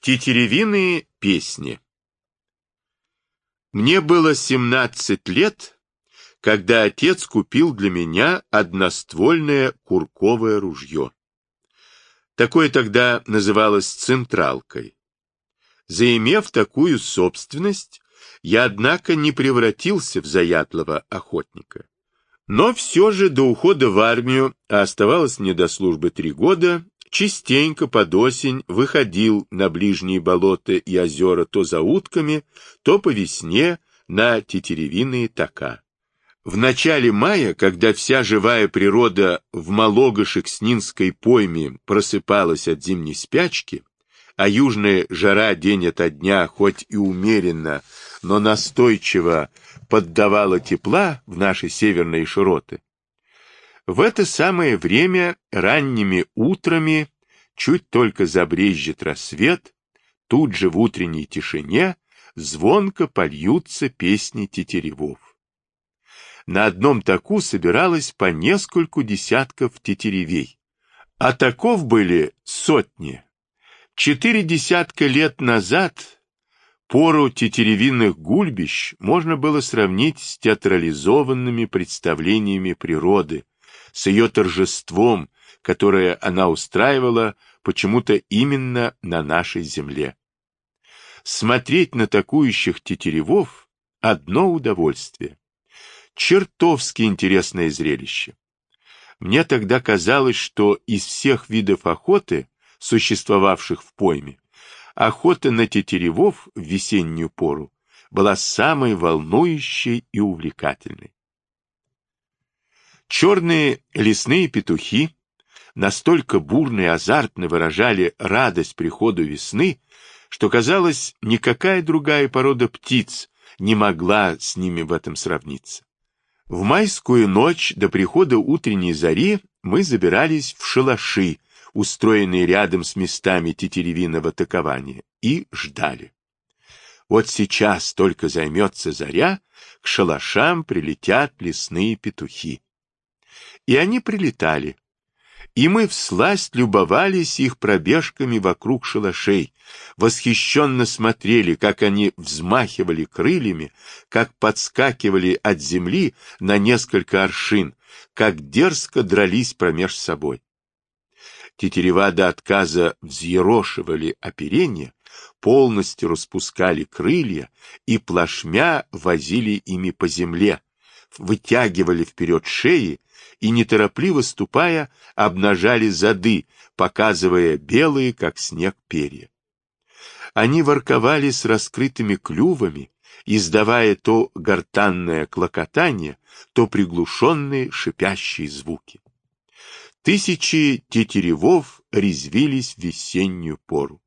Тетеревиные песни Мне было 17 лет, когда отец купил для меня одноствольное курковое ружье. Такое тогда называлось централкой. Заимев такую собственность, я, однако, не превратился в заядлого охотника. Но все же до ухода в армию, а оставалось мне до службы три года, частенько под осень выходил на ближние болота и озера то за утками, то по весне на тетеревиные тока. В начале мая, когда вся живая природа в Малого-Шекснинской пойме просыпалась от зимней спячки, а южная жара день ото дня, хоть и умеренно, но настойчиво поддавала тепла в наши северные широты, в это самое время ранними утрами, чуть только забрежет рассвет, тут же в утренней тишине звонко польются песни тетеревов. На одном таку собиралось по нескольку десятков тетеревей, а таков были сотни. Четыре десятка лет назад пору тетеревинных гульбищ можно было сравнить с театрализованными представлениями природы, с ее торжеством, которое она устраивала почему-то именно на нашей земле. Смотреть на такующих тетеревов — одно удовольствие. Чертовски интересное зрелище. Мне тогда казалось, что из всех видов охоты, существовавших в пойме, охота на тетеревов в весеннюю пору была самой волнующей и увлекательной. Черные лесные петухи настолько бурно и азартно выражали радость приходу весны, что, казалось, никакая другая порода птиц не могла с ними в этом сравниться. В майскую ночь до прихода утренней зари мы забирались в шалаши, устроенные рядом с местами тетеревиного такования, и ждали. Вот сейчас только займется заря, к шалашам прилетят лесные петухи. И они прилетали. И мы всласть любовались их пробежками вокруг шалашей, восхищенно смотрели, как они взмахивали крыльями, как подскакивали от земли на несколько аршин, как дерзко дрались промеж собой. Тетерева до отказа взъерошивали оперение, полностью распускали крылья и плашмя возили ими по земле, вытягивали вперед шеи и, неторопливо ступая, обнажали зады, показывая белые, как снег, перья. Они ворковали с раскрытыми клювами, издавая то гортанное клокотание, то приглушенные шипящие звуки. Тысячи тетеревов резвились в весеннюю пору.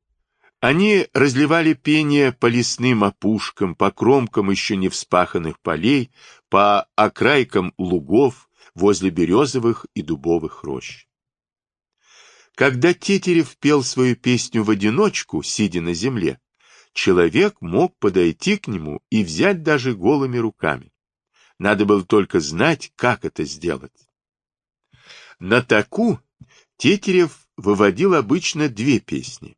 Они разливали пение по лесным опушкам, по кромкам еще не вспаханных полей, по окрайкам лугов, возле березовых и дубовых рощ. Когда Тетерев пел свою песню в одиночку, сидя на земле, человек мог подойти к нему и взять даже голыми руками. Надо было только знать, как это сделать. На таку Тетерев выводил обычно две песни.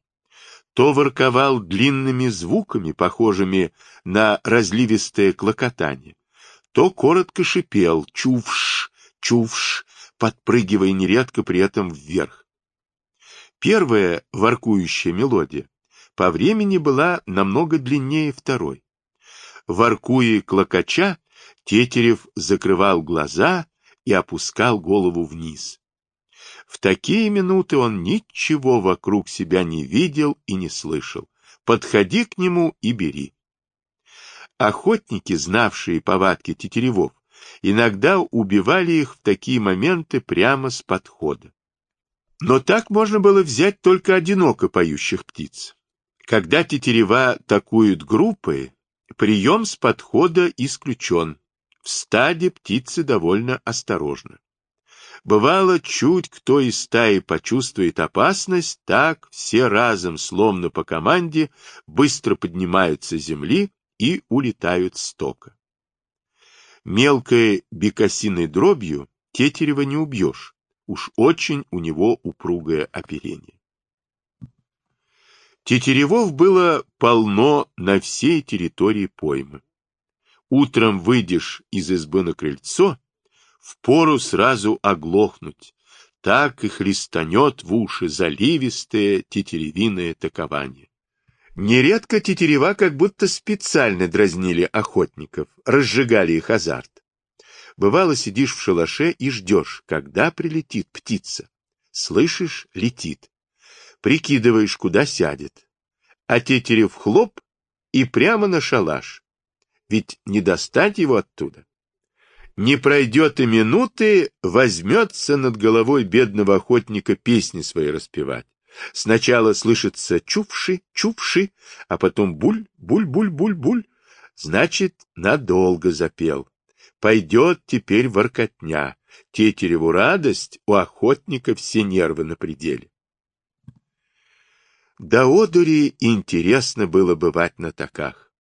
То ворковал длинными звуками, похожими на разливистое клокотание, то коротко шипел «чувш», чувш, подпрыгивая нередко при этом вверх. Первая воркующая мелодия по времени была намного длиннее второй. Воркуя клокоча, Тетерев закрывал глаза и опускал голову вниз. В такие минуты он ничего вокруг себя не видел и не слышал. Подходи к нему и бери. Охотники, знавшие повадки тетеревов, иногда убивали их в такие моменты прямо с подхода. Но так можно было взять только одиноко поющих птиц. Когда тетерева такуют группы, прием с подхода исключен. В стаде птицы довольно осторожны. Бывало, чуть кто из стаи почувствует опасность, так все разом, словно по команде, быстро поднимаются с земли и улетают с тока. Мелкой бекасиной дробью тетерева не убьешь, уж очень у него упругое оперение. Тетеревов было полно на всей территории поймы. Утром выйдешь из избы на крыльцо, впору сразу оглохнуть, так и хлестанет в уши заливистое тетеревиное такование. Нередко тетерева как будто специально дразнили охотников, разжигали их азарт. Бывало, сидишь в шалаше и ждешь, когда прилетит птица. Слышишь, летит. Прикидываешь, куда сядет. А тетерев хлоп и прямо на шалаш. Ведь не достать его оттуда. Не пройдет и минуты, возьмется над головой бедного охотника песни свои распевать. Сначала слышится чувши, чувши, а потом буль, буль, буль, буль, буль. Значит, надолго запел. Пойдет теперь воркотня. Тетереву радость, у охотника все нервы на пределе. До одури интересно было бывать на таках.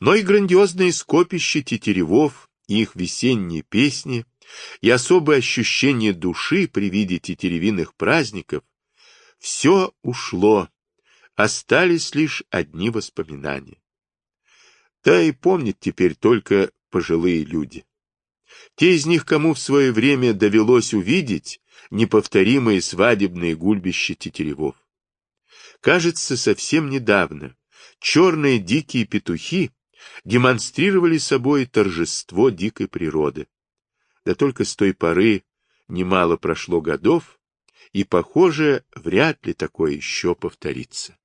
Но и грандиозные скопища тетеревов, их весенние песни, и особое ощущение души при виде тетеревиных праздников все ушло, остались лишь одни воспоминания. Да и помнят теперь только пожилые люди. Те из них, кому в свое время довелось увидеть неповторимые свадебные гульбища тетеревов. Кажется, совсем недавно черные дикие петухи демонстрировали собой торжество дикой природы. Да только с той поры немало прошло годов, и, похоже, вряд ли такое еще повторится.